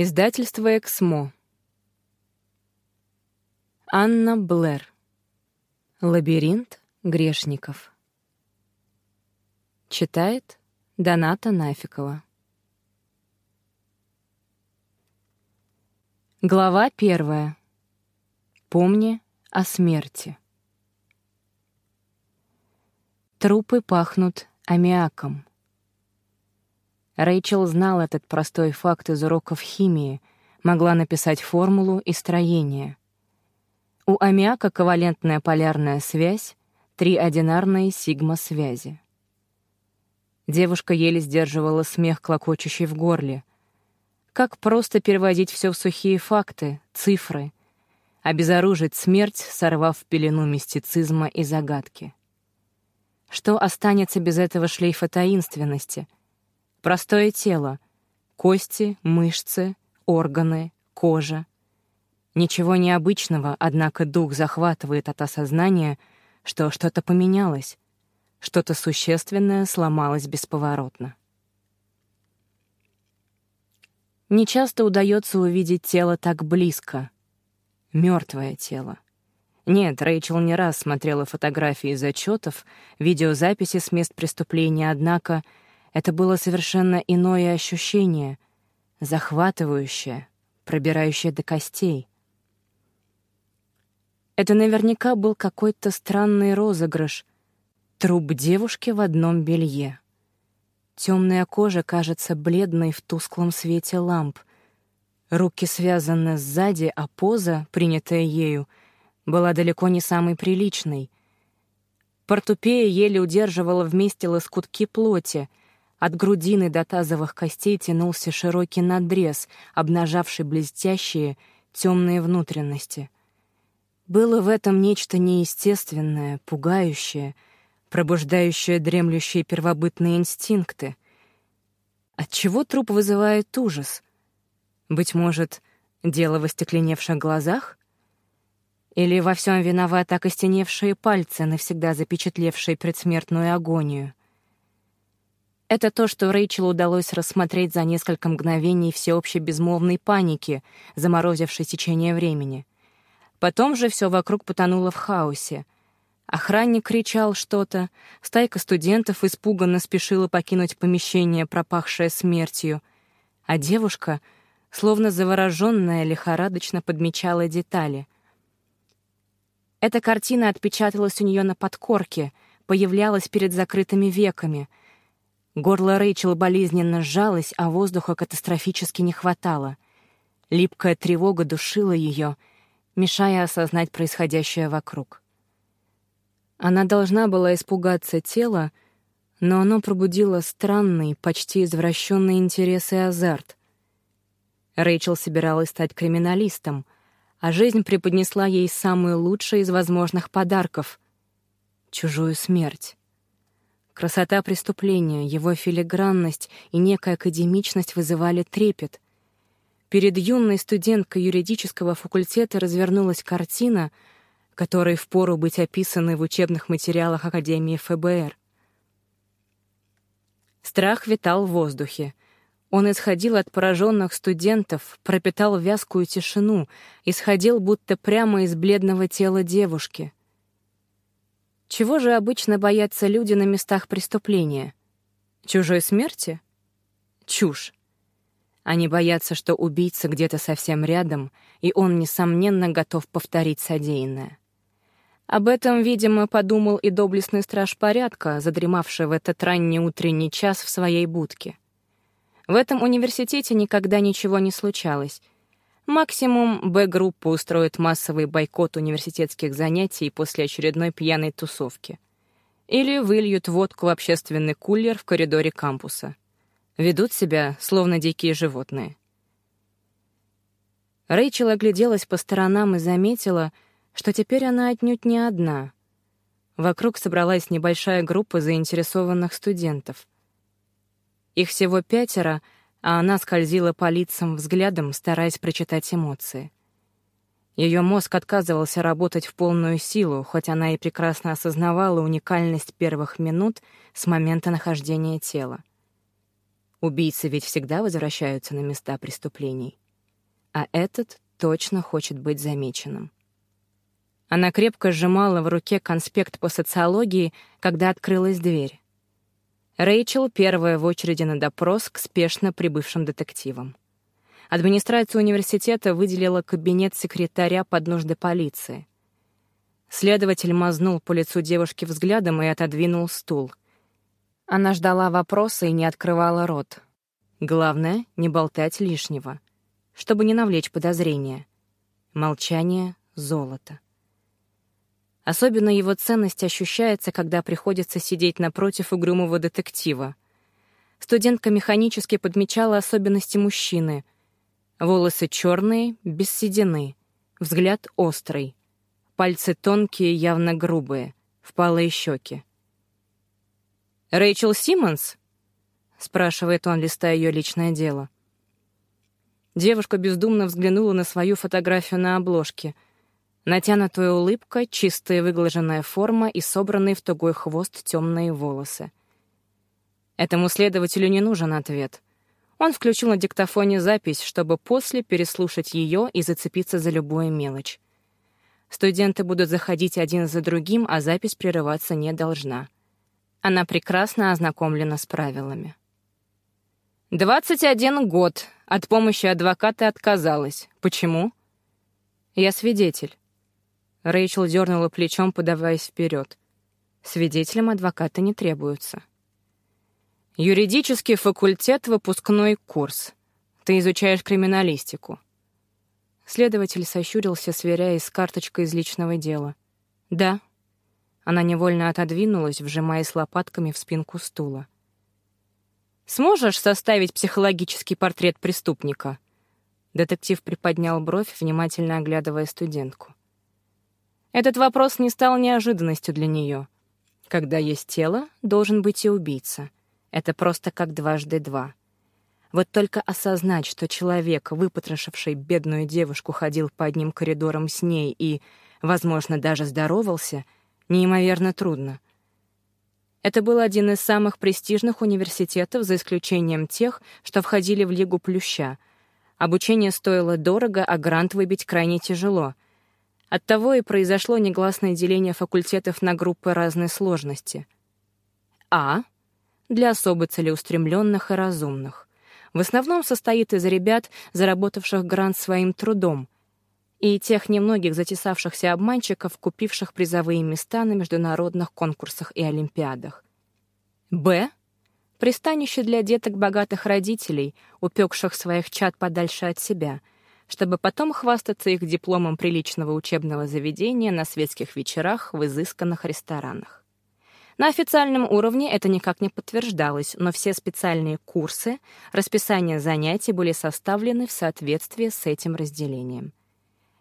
Издательство «Эксмо». Анна Блэр. Лабиринт грешников. Читает Доната Нафикова. Глава первая. Помни о смерти. Трупы пахнут аммиаком. Рэйчел знал этот простой факт из уроков химии, могла написать формулу и строение. У аммиака ковалентная полярная связь, три одинарные сигма-связи. Девушка еле сдерживала смех, клокочущий в горле. Как просто переводить все в сухие факты, цифры, обезоружить смерть, сорвав пелену мистицизма и загадки. Что останется без этого шлейфа таинственности — Простое тело — кости, мышцы, органы, кожа. Ничего необычного, однако дух захватывает от осознания, что что-то поменялось, что-то существенное сломалось бесповоротно. Нечасто удается увидеть тело так близко. Мертвое тело. Нет, Рэйчел не раз смотрела фотографии из отчетов, видеозаписи с мест преступления, однако — это было совершенно иное ощущение, захватывающее, пробирающее до костей. Это наверняка был какой-то странный розыгрыш. Труп девушки в одном белье. Темная кожа кажется бледной в тусклом свете ламп. Руки связаны сзади, а поза, принятая ею, была далеко не самой приличной. Портупея еле удерживала вместе лоскутки плоти, от грудины до тазовых костей тянулся широкий надрез, обнажавший блестящие, темные внутренности. Было в этом нечто неестественное, пугающее, пробуждающее дремлющие первобытные инстинкты. Отчего труп вызывает ужас? Быть может, дело в остекленевших глазах? Или во всем виноваты окостеневшие пальцы, навсегда запечатлевшие предсмертную агонию? Это то, что Рэйчел удалось рассмотреть за несколько мгновений всеобщей безмолвной паники, заморозившей течение времени. Потом же все вокруг потонуло в хаосе. Охранник кричал что-то, стайка студентов испуганно спешила покинуть помещение, пропахшее смертью, а девушка, словно завороженная, лихорадочно подмечала детали. Эта картина отпечаталась у нее на подкорке, появлялась перед закрытыми веками — Горло Рэйчел болезненно сжалось, а воздуха катастрофически не хватало. Липкая тревога душила ее, мешая осознать происходящее вокруг. Она должна была испугаться тела, но оно пробудило странный, почти извращенный интерес и азарт. Рэйчел собиралась стать криминалистом, а жизнь преподнесла ей самый лучший из возможных подарков — чужую смерть. Красота преступления, его филигранность и некая академичность вызывали трепет. Перед юной студенткой юридического факультета развернулась картина, которой впору быть описанной в учебных материалах Академии ФБР. Страх витал в воздухе. Он исходил от пораженных студентов, пропитал вязкую тишину, исходил будто прямо из бледного тела девушки — чего же обычно боятся люди на местах преступления? Чужой смерти? Чушь. Они боятся, что убийца где-то совсем рядом, и он, несомненно, готов повторить содеянное. Об этом, видимо, подумал и доблестный страж порядка, задремавший в этот ранний утренний час в своей будке. В этом университете никогда ничего не случалось — Максимум Б-группа устроит массовый бойкот университетских занятий после очередной пьяной тусовки. Или выльют водку в общественный кулер в коридоре кампуса. Ведут себя, словно дикие животные. Рэйчел огляделась по сторонам и заметила, что теперь она отнюдь не одна. Вокруг собралась небольшая группа заинтересованных студентов. Их всего пятеро — а она скользила по лицам взглядом, стараясь прочитать эмоции. Ее мозг отказывался работать в полную силу, хоть она и прекрасно осознавала уникальность первых минут с момента нахождения тела. Убийцы ведь всегда возвращаются на места преступлений. а этот точно хочет быть замеченным. Она крепко сжимала в руке конспект по социологии, когда открылась дверь. Рэйчел первая в очереди на допрос к спешно прибывшим детективам. Администрация университета выделила кабинет секретаря под нужды полиции. Следователь мазнул по лицу девушки взглядом и отодвинул стул. Она ждала вопроса и не открывала рот. Главное — не болтать лишнего, чтобы не навлечь подозрения. Молчание — золото. Особенно его ценность ощущается, когда приходится сидеть напротив угрюмого детектива. Студентка механически подмечала особенности мужчины. Волосы черные, без седины, взгляд острый, пальцы тонкие, явно грубые, впалые щеки. «Рэйчел Симмонс?» — спрашивает он, листая ее личное дело. Девушка бездумно взглянула на свою фотографию на обложке — Натянутая улыбка, чистая выглаженная форма и собранные в тугой хвост темные волосы. Этому следователю не нужен ответ. Он включил на диктофоне запись, чтобы после переслушать ее и зацепиться за любую мелочь. Студенты будут заходить один за другим, а запись прерываться не должна. Она прекрасно ознакомлена с правилами. «Двадцать один год. От помощи адвоката отказалась. Почему?» «Я свидетель. Рэйчел дернула плечом, подаваясь вперед. Свидетелям адвоката не требуются. Юридический факультет, выпускной курс. Ты изучаешь криминалистику. Следователь сощурился, сверяясь с карточкой из личного дела. Да. Она невольно отодвинулась, вжимаясь лопатками в спинку стула. Сможешь составить психологический портрет преступника? Детектив приподнял бровь, внимательно оглядывая студентку. Этот вопрос не стал неожиданностью для нее. Когда есть тело, должен быть и убийца. Это просто как дважды два. Вот только осознать, что человек, выпотрошивший бедную девушку, ходил по одним коридорам с ней и, возможно, даже здоровался, неимоверно трудно. Это был один из самых престижных университетов, за исключением тех, что входили в Лигу Плюща. Обучение стоило дорого, а грант выбить крайне тяжело — Оттого и произошло негласное деление факультетов на группы разной сложности. А — для особо целеустремленных и разумных. В основном состоит из ребят, заработавших грант своим трудом, и тех немногих затесавшихся обманщиков, купивших призовые места на международных конкурсах и олимпиадах. Б — пристанище для деток богатых родителей, упекших своих чад подальше от себя — чтобы потом хвастаться их дипломом приличного учебного заведения на светских вечерах в изысканных ресторанах. На официальном уровне это никак не подтверждалось, но все специальные курсы, расписание занятий были составлены в соответствии с этим разделением.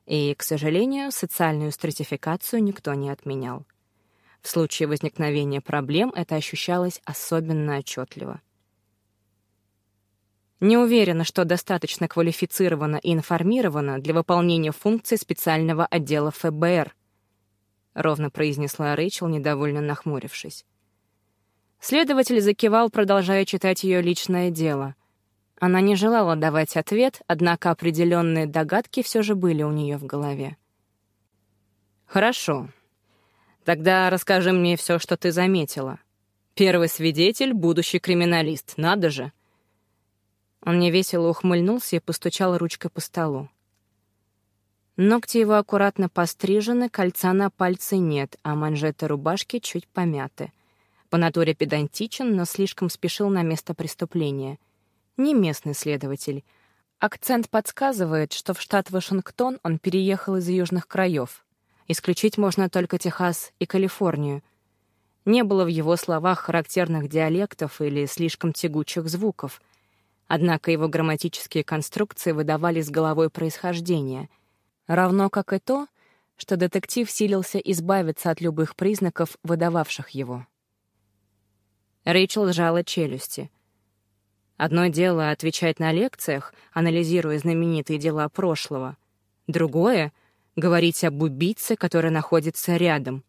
И, к сожалению, социальную стратификацию никто не отменял. В случае возникновения проблем это ощущалось особенно отчетливо. Не уверена, что достаточно квалифицирована и информирована для выполнения функций специального отдела ФБР, ровно произнесла Рэйчел, недовольно нахмурившись. Следователь закивал, продолжая читать ее личное дело. Она не желала давать ответ, однако определенные догадки все же были у нее в голове. «Хорошо. Тогда расскажи мне все, что ты заметила. Первый свидетель — будущий криминалист, надо же!» Он невесело ухмыльнулся и постучал ручкой по столу. Ногти его аккуратно пострижены, кольца на пальце нет, а манжеты рубашки чуть помяты. По натуре педантичен, но слишком спешил на место преступления. Не местный следователь. Акцент подсказывает, что в штат Вашингтон он переехал из южных краев. Исключить можно только Техас и Калифорнию. Не было в его словах характерных диалектов или слишком тягучих звуков — Однако его грамматические конструкции выдавали с головой происхождение, равно как и то, что детектив силился избавиться от любых признаков, выдававших его. Рэйчел сжала челюсти. Одно дело — отвечать на лекциях, анализируя знаменитые дела прошлого. Другое — говорить об убийце, который находится рядом.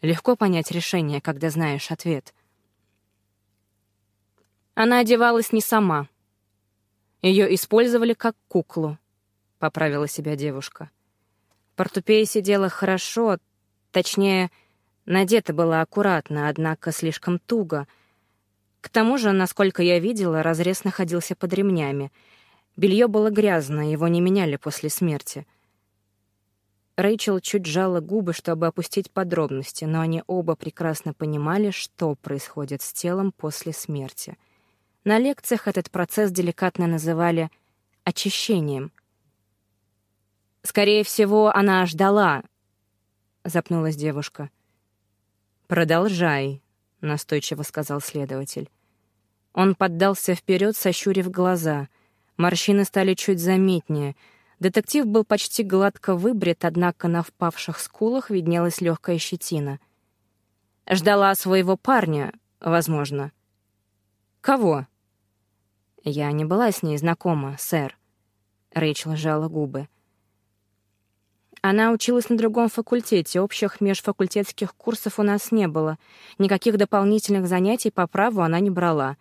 Легко понять решение, когда знаешь ответ — она одевалась не сама. Ее использовали как куклу, поправила себя девушка. Портупея сидела хорошо, точнее, надета была аккуратно, однако слишком туго. К тому же, насколько я видела, разрез находился под ремнями. Белье было грязное, его не меняли после смерти. Рэйчел чуть сжала губы, чтобы опустить подробности, но они оба прекрасно понимали, что происходит с телом после смерти. На лекциях этот процесс деликатно называли очищением. «Скорее всего, она ждала», — запнулась девушка. «Продолжай», — настойчиво сказал следователь. Он поддался вперед, сощурив глаза. Морщины стали чуть заметнее. Детектив был почти гладко выбрит, однако на впавших скулах виднелась легкая щетина. «Ждала своего парня, возможно». «Кого?» «Я не была с ней знакома, сэр». Рэйчел сжала губы. Она училась на другом факультете, общих межфакультетских курсов у нас не было. Никаких дополнительных занятий по праву она не брала.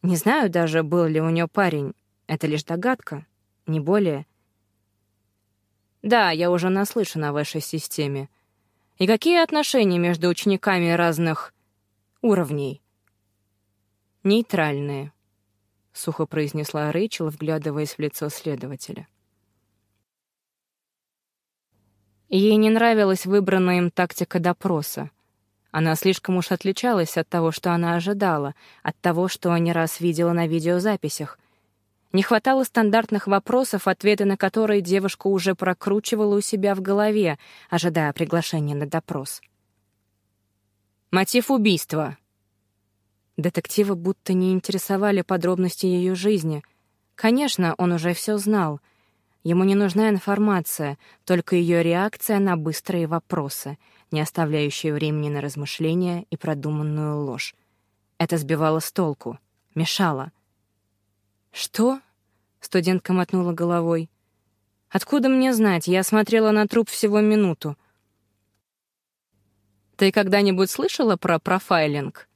Не знаю даже, был ли у нее парень. Это лишь догадка, не более. Да, я уже наслышан о вашей системе. И какие отношения между учениками разных уровней? Нейтральные, — сухо произнесла Рэйчел, вглядываясь в лицо следователя. Ей не нравилась выбранная им тактика допроса. Она слишком уж отличалась от того, что она ожидала, от того, что не раз видела на видеозаписях. Не хватало стандартных вопросов, ответы на которые девушка уже прокручивала у себя в голове, ожидая приглашения на допрос. «Мотив убийства», Детектива будто не интересовали подробности ее жизни. Конечно, он уже все знал — Ему не нужна информация, только ее реакция на быстрые вопросы, не оставляющие времени на размышления и продуманную ложь. Это сбивало с толку, мешало. «Что?» — студентка мотнула головой. «Откуда мне знать? Я смотрела на труп всего минуту». «Ты когда-нибудь слышала про профайлинг?»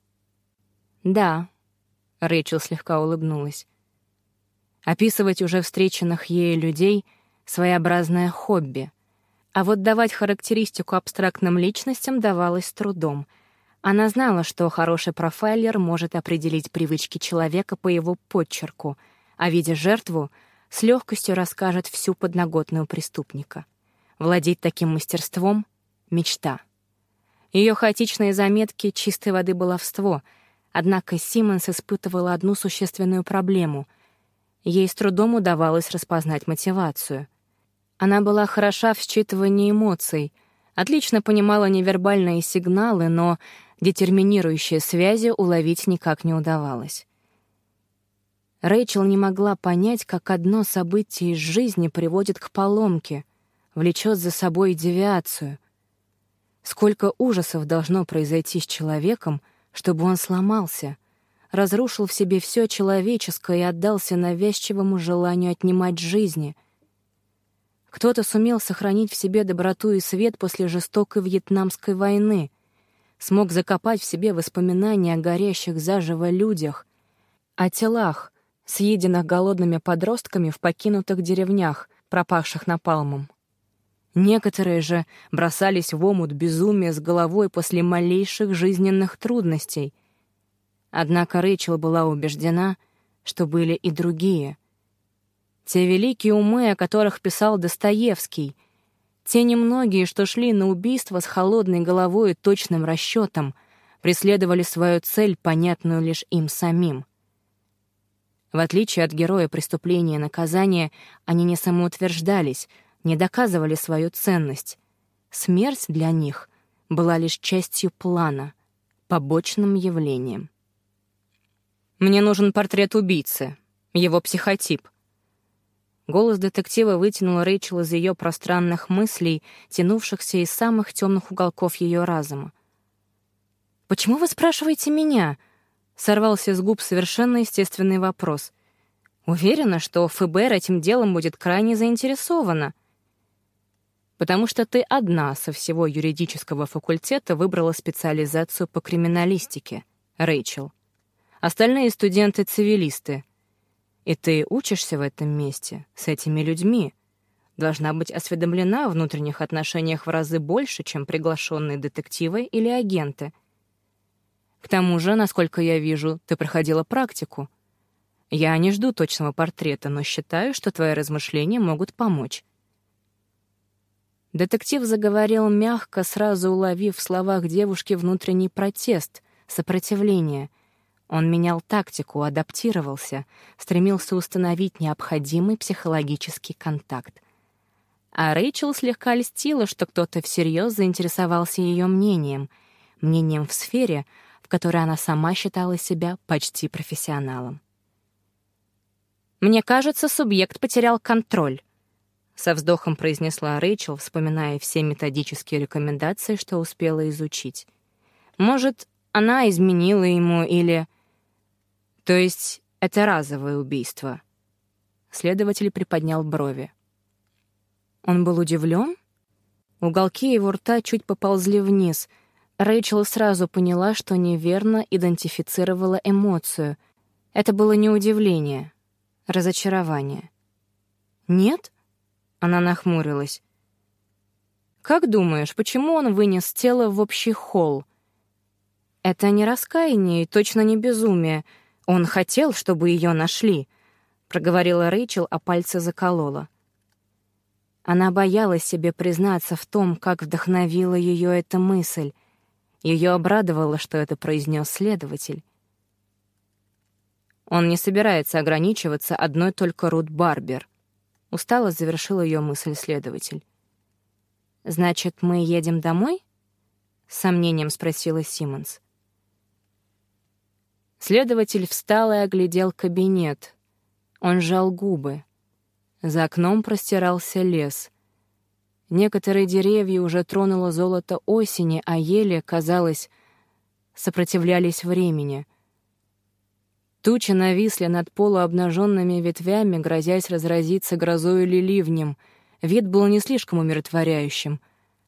«Да», — Рэйчел слегка улыбнулась. Описывать уже встреченных ею людей — своеобразное хобби. А вот давать характеристику абстрактным личностям давалось с трудом. Она знала, что хороший профайлер может определить привычки человека по его подчерку, а видя жертву, с легкостью расскажет всю подноготную преступника. Владеть таким мастерством — мечта. Ее хаотичные заметки — чистой воды баловство, однако Симмонс испытывала одну существенную проблему — Ей с трудом удавалось распознать мотивацию. Она была хороша в считывании эмоций, отлично понимала невербальные сигналы, но детерминирующие связи уловить никак не удавалось. Рэйчел не могла понять, как одно событие из жизни приводит к поломке, влечет за собой девиацию. Сколько ужасов должно произойти с человеком, чтобы он сломался — разрушил в себе все человеческое и отдался навязчивому желанию отнимать жизни. Кто-то сумел сохранить в себе доброту и свет после жестокой вьетнамской войны, смог закопать в себе воспоминания о горящих заживо людях, о телах, съеденных голодными подростками в покинутых деревнях, пропавших напалмом. Некоторые же бросались в омут безумия с головой после малейших жизненных трудностей, Однако Рэйчел была убеждена, что были и другие. Те великие умы, о которых писал Достоевский, те немногие, что шли на убийство с холодной головой и точным расчетом, преследовали свою цель, понятную лишь им самим. В отличие от героя преступления и наказания, они не самоутверждались, не доказывали свою ценность. Смерть для них была лишь частью плана, побочным явлением. Мне нужен портрет убийцы, его психотип. Голос детектива вытянул Рэйчел из ее пространных мыслей, тянувшихся из самых темных уголков ее разума. «Почему вы спрашиваете меня?» — сорвался с губ совершенно естественный вопрос. «Уверена, что ФБР этим делом будет крайне заинтересована» потому что ты одна со всего юридического факультета выбрала специализацию по криминалистике, Рэйчел. Остальные студенты — цивилисты. И ты учишься в этом месте, с этими людьми. должна быть осведомлена о внутренних отношениях в разы больше, чем приглашенные детективы или агенты. К тому же, насколько я вижу, ты проходила практику. Я не жду точного портрета, но считаю, что твои размышления могут помочь. Детектив заговорил мягко, сразу уловив в словах девушки внутренний протест, сопротивление. Он менял тактику, адаптировался, стремился установить необходимый психологический контакт. А Рэйчел слегка льстила, что кто-то всерьез заинтересовался ее мнением, мнением в сфере, в которой она сама считала себя почти профессионалом. «Мне кажется, субъект потерял контроль», со вздохом произнесла Рэйчел, вспоминая все методические рекомендации, что успела изучить. Может, она изменила ему или... То есть это разовое убийство. Следователь приподнял брови. Он был удивлен. Уголки его рта чуть поползли вниз. Рэйчел сразу поняла, что неверно идентифицировала эмоцию. Это было не удивление, разочарование. «Нет?» Она нахмурилась. «Как думаешь, почему он вынес тело в общий холл?» «Это не раскаяние и точно не безумие. Он хотел, чтобы ее нашли», — проговорила Рэйчел, а пальцы заколола. Она боялась себе признаться в том, как вдохновила ее эта мысль. Ее обрадовало, что это произнес следователь. Он не собирается ограничиваться одной только Рут Барбер. Устало завершил ее мысль следователь. «Значит, мы едем домой?» — с сомнением спросила Симмонс. Следователь встал и оглядел кабинет. Он сжал губы. За окном простирался лес. Некоторые деревья уже тронуло золото осени, а ели, казалось, сопротивлялись времени — Тучи нависли над полуобнаженными ветвями, грозясь разразиться грозой или ливнем. Вид был не слишком умиротворяющим.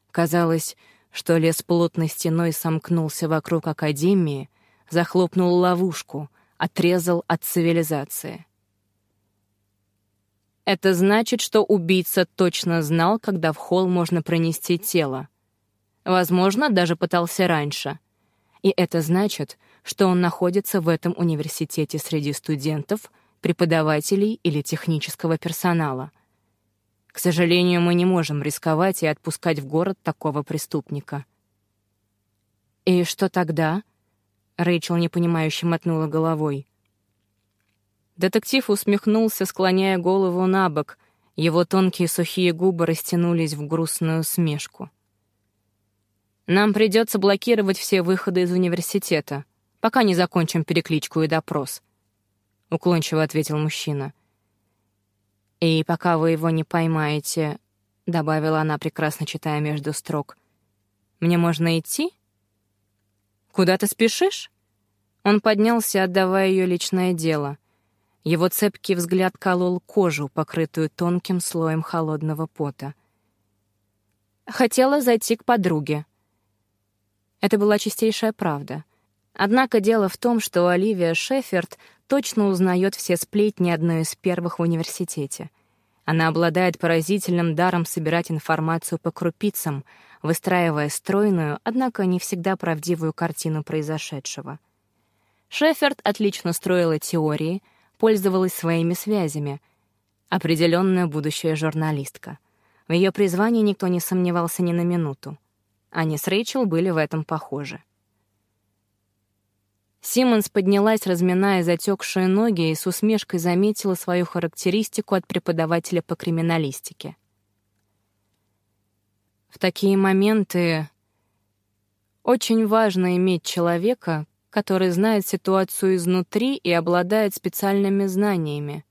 Казалось, что лес плотной стеной сомкнулся вокруг Академии, захлопнул ловушку, отрезал от цивилизации. Это значит, что убийца точно знал, когда в холл можно пронести тело. Возможно, даже пытался раньше. И это значит, что он находится в этом университете среди студентов, преподавателей или технического персонала. К сожалению, мы не можем рисковать и отпускать в город такого преступника. «И что тогда?» — Рэйчел непонимающе мотнула головой. Детектив усмехнулся, склоняя голову на бок. Его тонкие сухие губы растянулись в грустную усмешку. «Нам придется блокировать все выходы из университета», пока не закончим перекличку и допрос», — уклончиво ответил мужчина. «И пока вы его не поймаете», — добавила она, прекрасно читая между строк, «мне можно идти?» «Куда ты спешишь?» Он поднялся, отдавая ее личное дело. Его цепкий взгляд колол кожу, покрытую тонким слоем холодного пота. «Хотела зайти к подруге». Это была чистейшая правда — Однако дело в том, что Оливия Шеферд точно узнает все сплетни одной из первых в университете. Она обладает поразительным даром собирать информацию по крупицам, выстраивая стройную, однако не всегда правдивую картину произошедшего. Шеферд отлично строила теории, пользовалась своими связями. Определенная будущая журналистка. В ее призвании никто не сомневался ни на минуту. Они с Рэйчел были в этом похожи. Симмонс поднялась, разминая затекшие ноги, и с усмешкой заметила свою характеристику от преподавателя по криминалистике. В такие моменты очень важно иметь человека, который знает ситуацию изнутри и обладает специальными знаниями.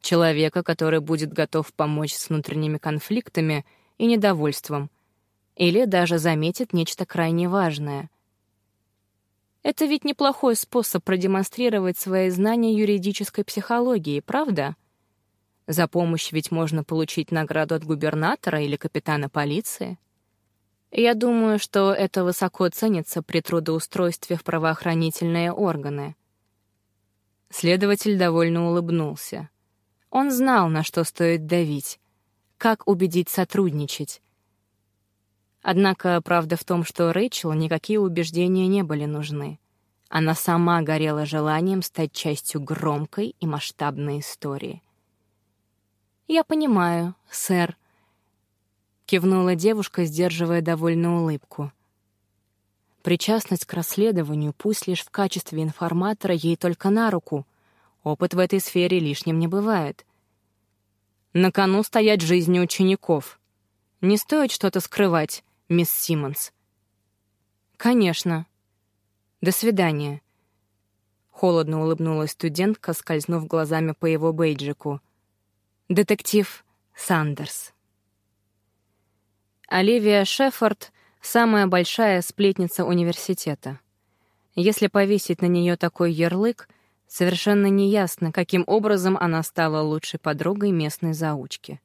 Человека, который будет готов помочь с внутренними конфликтами и недовольством, или даже заметит нечто крайне важное — это ведь неплохой способ продемонстрировать свои знания юридической психологии, правда? За помощь ведь можно получить награду от губернатора или капитана полиции. Я думаю, что это высоко ценится при трудоустройстве в правоохранительные органы. Следователь довольно улыбнулся. Он знал, на что стоит давить. как убедить сотрудничать. Однако правда в том, что Рэйчел никакие убеждения не были нужны. Она сама горела желанием стать частью громкой и масштабной истории. «Я понимаю, сэр», — кивнула девушка, сдерживая довольную улыбку. Причастность к расследованию, пусть лишь в качестве информатора, ей только на руку. Опыт в этой сфере лишним не бывает. На кону стоять жизни учеников. Не стоит что-то скрывать, мисс Симмонс. «Конечно. До свидания». Холодно улыбнулась студентка, скользнув глазами по его бейджику. «Детектив Сандерс». Оливия Шеффорд — самая большая сплетница университета. Если повесить на нее такой ярлык, совершенно неясно, каким образом она стала лучшей подругой местной заучки.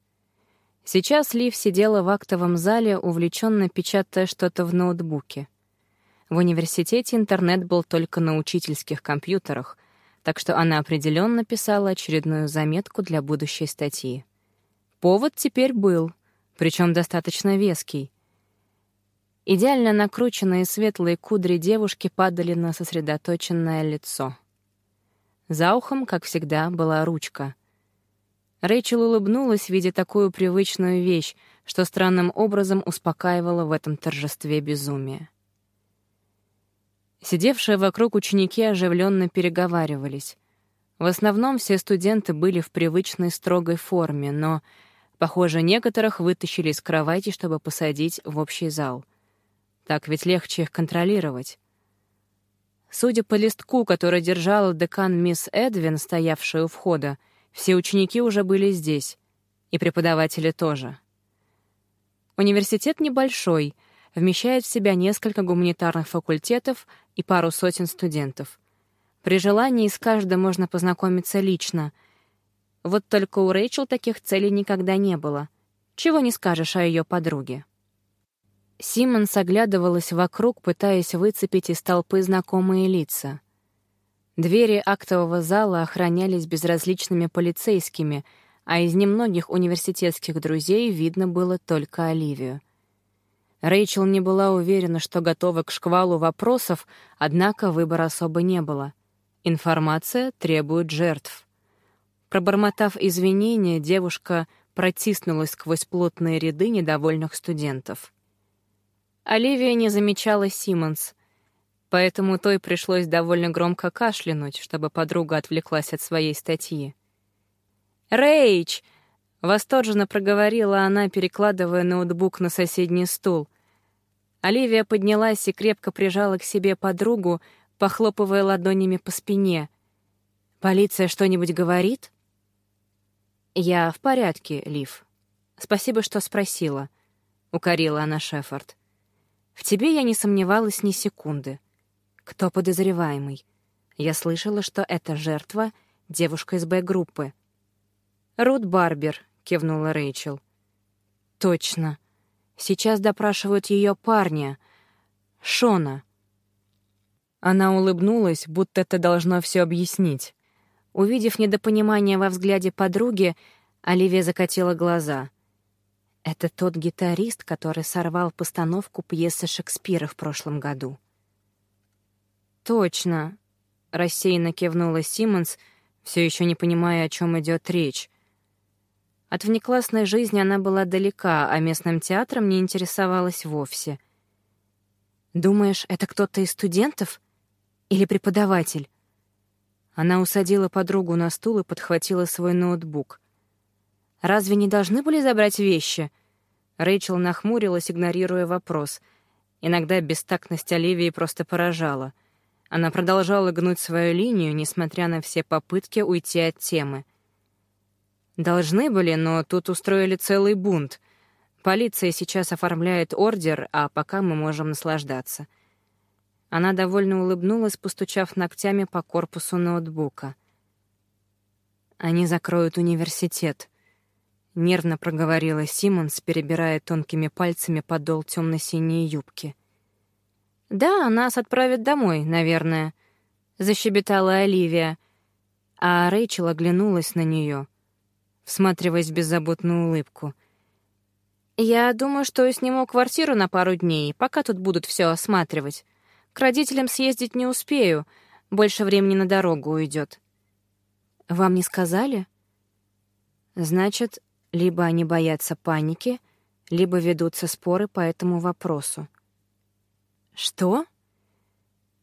Сейчас Лив сидела в актовом зале, увлеченно печатая что-то в ноутбуке. В университете интернет был только на учительских компьютерах, так что она определенно писала очередную заметку для будущей статьи. Повод теперь был — причем достаточно веский. Идеально накрученные светлые кудри девушки падали на сосредоточенное лицо. За ухом, как всегда, была ручка. Рэйчел улыбнулась, видя такую привычную вещь, что странным образом успокаивала в этом торжестве безумия. Сидевшие вокруг ученики оживленно переговаривались. В основном все студенты были в привычной строгой форме, но Похоже, некоторых вытащили из кровати, чтобы посадить в общий зал. Так ведь легче их контролировать. Судя по листку, который держала декан мисс Эдвин, стоявшая у входа, все ученики уже были здесь, и преподаватели тоже. Университет небольшой, вмещает в себя несколько гуманитарных факультетов и пару сотен студентов. При желании с каждым можно познакомиться лично — вот только у Рэйчел таких целей никогда не было. Чего не скажешь о ее подруге. Симмонс оглядывалась вокруг, пытаясь выцепить из толпы знакомые лица. Двери актового зала охранялись безразличными полицейскими, а из немногих университетских друзей видно было только Оливию. Рэйчел не была уверена, что готова к шквалу вопросов, однако выбора особо не было. Информация требует жертв. Пробормотав извинения, девушка протиснулась сквозь плотные ряды недовольных студентов. Оливия не замечала Симмонс, поэтому той пришлось довольно громко кашлянуть, чтобы подруга отвлеклась от своей статьи. «Рэйч!» — восторженно проговорила она, перекладывая ноутбук на соседний стул. Оливия поднялась и крепко прижала к себе подругу, похлопывая ладонями по спине. «Полиция что-нибудь говорит?» «Я в порядке, Лив. Спасибо, что спросила», — укорила она Шеффорд. «В тебе я не сомневалась ни секунды. Кто подозреваемый? Я слышала, что эта жертва — девушка из Б-группы». «Рут Барбер», — кивнула Рэйчел. «Точно. Сейчас допрашивают ее парня, Шона». Она улыбнулась, будто это должно все объяснить. Увидев недопонимание во взгляде подруги, Оливия закатила глаза. Это тот гитарист, который сорвал постановку пьесы Шекспира в прошлом году. «Точно», — рассеянно кивнула Симмонс, все еще не понимая, о чем идет речь. От внеклассной жизни она была далека, а местным театром не интересовалась вовсе. «Думаешь, это кто-то из студентов? Или преподаватель?» Она усадила подругу на стул и подхватила свой ноутбук. «Разве не должны были забрать вещи?» Рэйчел нахмурилась, игнорируя вопрос. Иногда бестактность Оливии просто поражала. Она продолжала гнуть свою линию, несмотря на все попытки уйти от темы. «Должны были, но тут устроили целый бунт. Полиция сейчас оформляет ордер, а пока мы можем наслаждаться». Она довольно улыбнулась, постучав ногтями по корпусу ноутбука. «Они закроют университет», — нервно проговорила Симмонс, перебирая тонкими пальцами подол темно-синей юбки. «Да, нас отправят домой, наверное», — защебетала Оливия, а Рэйчел оглянулась на нее, всматриваясь в беззаботную улыбку. «Я думаю, что сниму квартиру на пару дней, пока тут будут все осматривать. К родителям съездить не успею, больше времени на дорогу уйдет. «Вам не сказали?» «Значит, либо они боятся паники, либо ведутся споры по этому вопросу». «Что?»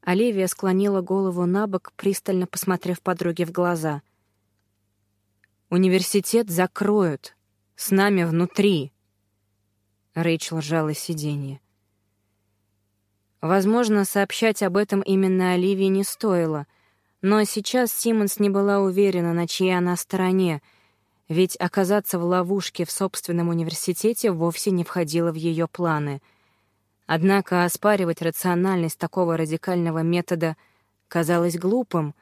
Оливия склонила голову на бок, пристально посмотрев подруге в глаза. «Университет закроют. С нами внутри». Рэйчел сжала сиденье. Возможно, сообщать об этом именно Оливии не стоило, но сейчас Симмонс не была уверена, на чьей она стороне, ведь оказаться в ловушке в собственном университете вовсе не входило в ее планы. Однако оспаривать рациональность такого радикального метода казалось глупым.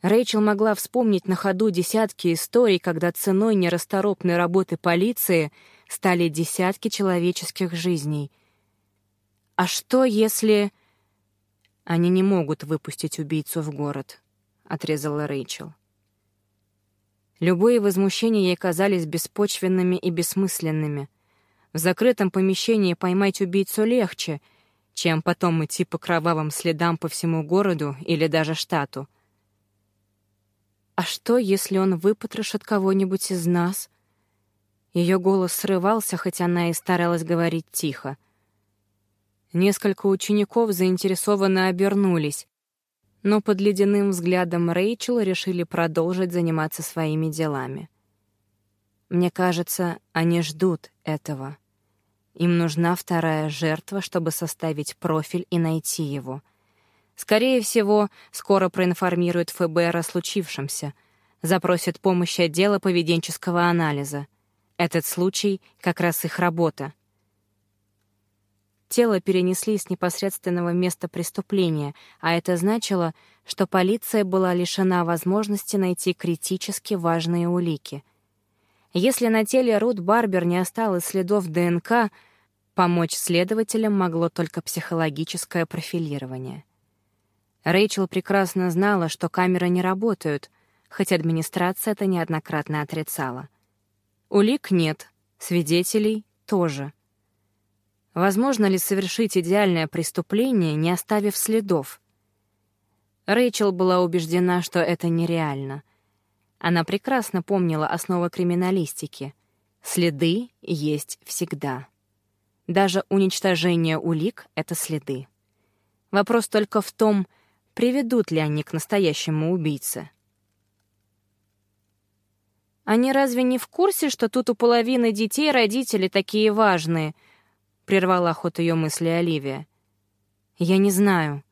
Рэйчел могла вспомнить на ходу десятки историй, когда ценой нерасторопной работы полиции стали десятки человеческих жизней — а что, если... Они не могут выпустить убийцу в город, отрезала Рэйчел. Любые возмущения ей казались беспочвенными и бессмысленными. В закрытом помещении поймать убийцу легче, чем потом идти по кровавым следам по всему городу или даже штату. А что, если он выпотрошит кого-нибудь из нас? Ее голос срывался, хоть она и старалась говорить тихо. Несколько учеников заинтересованно обернулись, но под ледяным взглядом Рэйчел решили продолжить заниматься своими делами. Мне кажется, они ждут этого. Им нужна вторая жертва, чтобы составить профиль и найти его. Скорее всего, скоро проинформируют ФБР о случившемся, запросят помощь отдела поведенческого анализа. Этот случай — как раз их работа — Тело перенесли с непосредственного места преступления, а это значило, что полиция была лишена возможности найти критически важные улики. Если на теле Рут Барбер не осталось следов ДНК, помочь следователям могло только психологическое профилирование. Рэйчел прекрасно знала, что камеры не работают, хоть администрация это неоднократно отрицала. Улик нет, свидетелей тоже — Возможно ли совершить идеальное преступление, не оставив следов? Рэйчел была убеждена, что это нереально. Она прекрасно помнила основы криминалистики. Следы есть всегда. Даже уничтожение улик — это следы. Вопрос только в том, приведут ли они к настоящему убийце. Они разве не в курсе, что тут у половины детей родители такие важные —— прервала ход ее мысли Оливия. «Я не знаю», —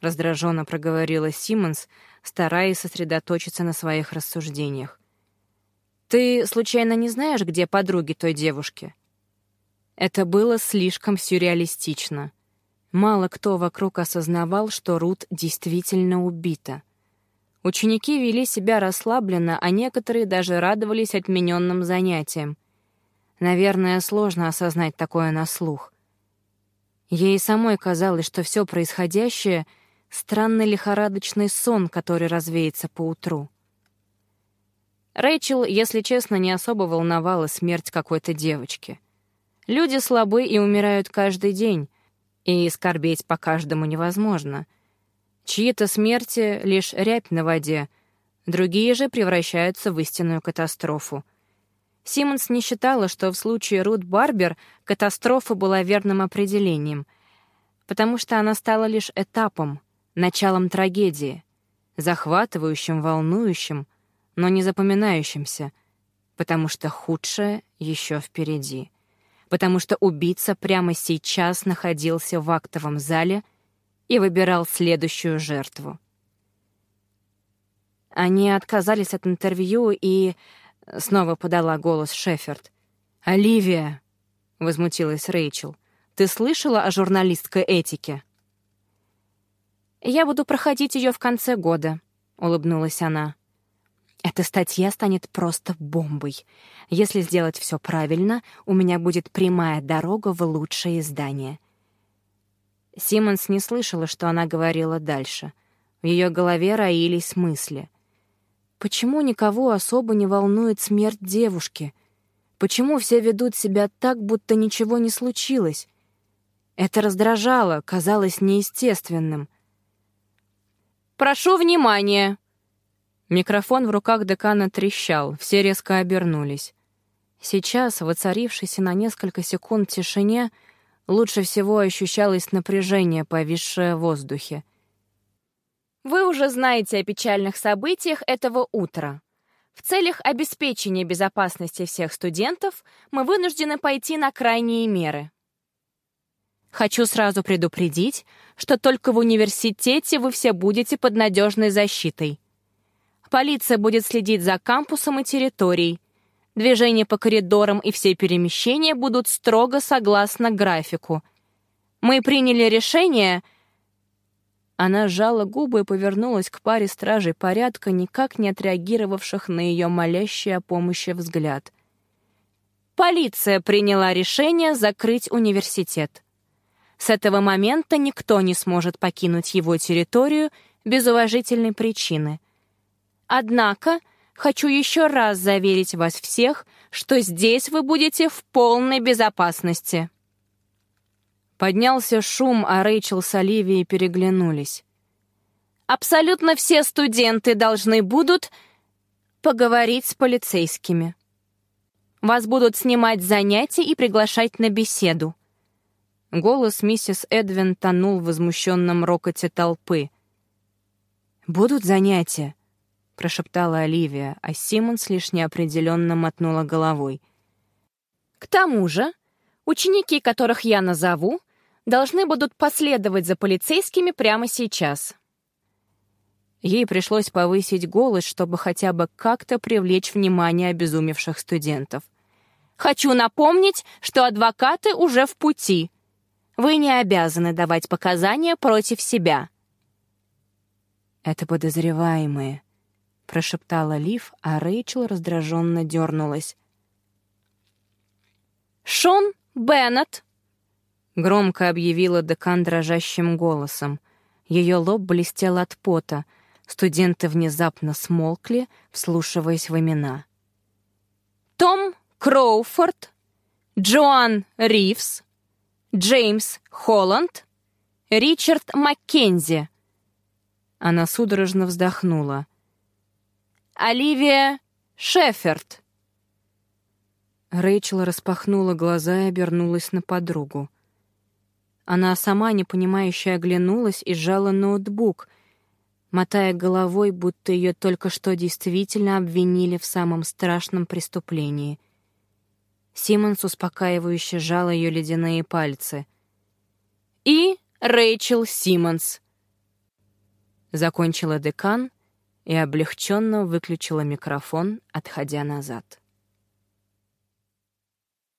раздраженно проговорила Симмонс, стараясь сосредоточиться на своих рассуждениях. «Ты, случайно, не знаешь, где подруги той девушки?» Это было слишком сюрреалистично. Мало кто вокруг осознавал, что Рут действительно убита. Ученики вели себя расслабленно, а некоторые даже радовались отмененным занятиям — Наверное, сложно осознать такое на слух. Ей самой казалось, что все происходящее — странный лихорадочный сон, который развеется поутру. Рэйчел, если честно, не особо волновала смерть какой-то девочки. Люди слабы и умирают каждый день, и скорбеть по каждому невозможно. Чьи-то смерти — лишь рябь на воде, другие же превращаются в истинную катастрофу — Симмонс не считала, что в случае Рут Барбер катастрофа была верным определением, потому что она стала лишь этапом, началом трагедии, захватывающим, волнующим, но не запоминающимся, потому что худшее еще впереди, потому что убийца прямо сейчас находился в актовом зале и выбирал следующую жертву. Они отказались от интервью и — снова подала голос Шеферд. «Оливия!» — возмутилась Рэйчел. «Ты слышала о журналистской этике?» «Я буду проходить ее в конце года», — улыбнулась она. «Эта статья станет просто бомбой. Если сделать все правильно, у меня будет прямая дорога в лучшее издание». Симмонс не слышала, что она говорила дальше. В ее голове роились мысли — Почему никого особо не волнует смерть девушки? Почему все ведут себя так, будто ничего не случилось? Это раздражало, казалось неестественным. «Прошу внимания!» Микрофон в руках декана трещал, все резко обернулись. Сейчас, воцарившейся на несколько секунд тишине, лучше всего ощущалось напряжение, повисшее в воздухе. Вы уже знаете о печальных событиях этого утра. В целях обеспечения безопасности всех студентов мы вынуждены пойти на крайние меры. Хочу сразу предупредить, что только в университете вы все будете под надежной защитой. Полиция будет следить за кампусом и территорией. Движение по коридорам и все перемещения будут строго согласно графику. Мы приняли решение — она сжала губы и повернулась к паре стражей порядка, никак не отреагировавших на ее молящий о помощи взгляд. Полиция приняла решение закрыть университет. С этого момента никто не сможет покинуть его территорию без уважительной причины. Однако хочу еще раз заверить вас всех, что здесь вы будете в полной безопасности. Поднялся шум, а Рэйчел с Оливией переглянулись. «Абсолютно все студенты должны будут поговорить с полицейскими. Вас будут снимать занятия и приглашать на беседу». Голос миссис Эдвин тонул в возмущенном рокоте толпы. «Будут занятия», — прошептала Оливия, а Симмонс лишь неопределенно мотнула головой. «К тому же, ученики, которых я назову, должны будут последовать за полицейскими прямо сейчас. Ей пришлось повысить голос, чтобы хотя бы как-то привлечь внимание обезумевших студентов. «Хочу напомнить, что адвокаты уже в пути. Вы не обязаны давать показания против себя». «Это подозреваемые», — прошептала Лив, а Рэйчел раздраженно дернулась. «Шон Беннет», Громко объявила декан дрожащим голосом. Ее лоб блестел от пота. Студенты внезапно смолкли, вслушиваясь в имена. Том Кроуфорд, Джоан Ривз, Джеймс Холланд, Ричард Маккензи. Она судорожно вздохнула. Оливия Шеферд. Рэйчел распахнула глаза и обернулась на подругу. Она сама, непонимающе, оглянулась и сжала ноутбук, мотая головой, будто ее только что действительно обвинили в самом страшном преступлении. Симмонс успокаивающе сжал ее ледяные пальцы. «И Рэйчел Симмонс», — закончила декан и облегченно выключила микрофон, отходя назад.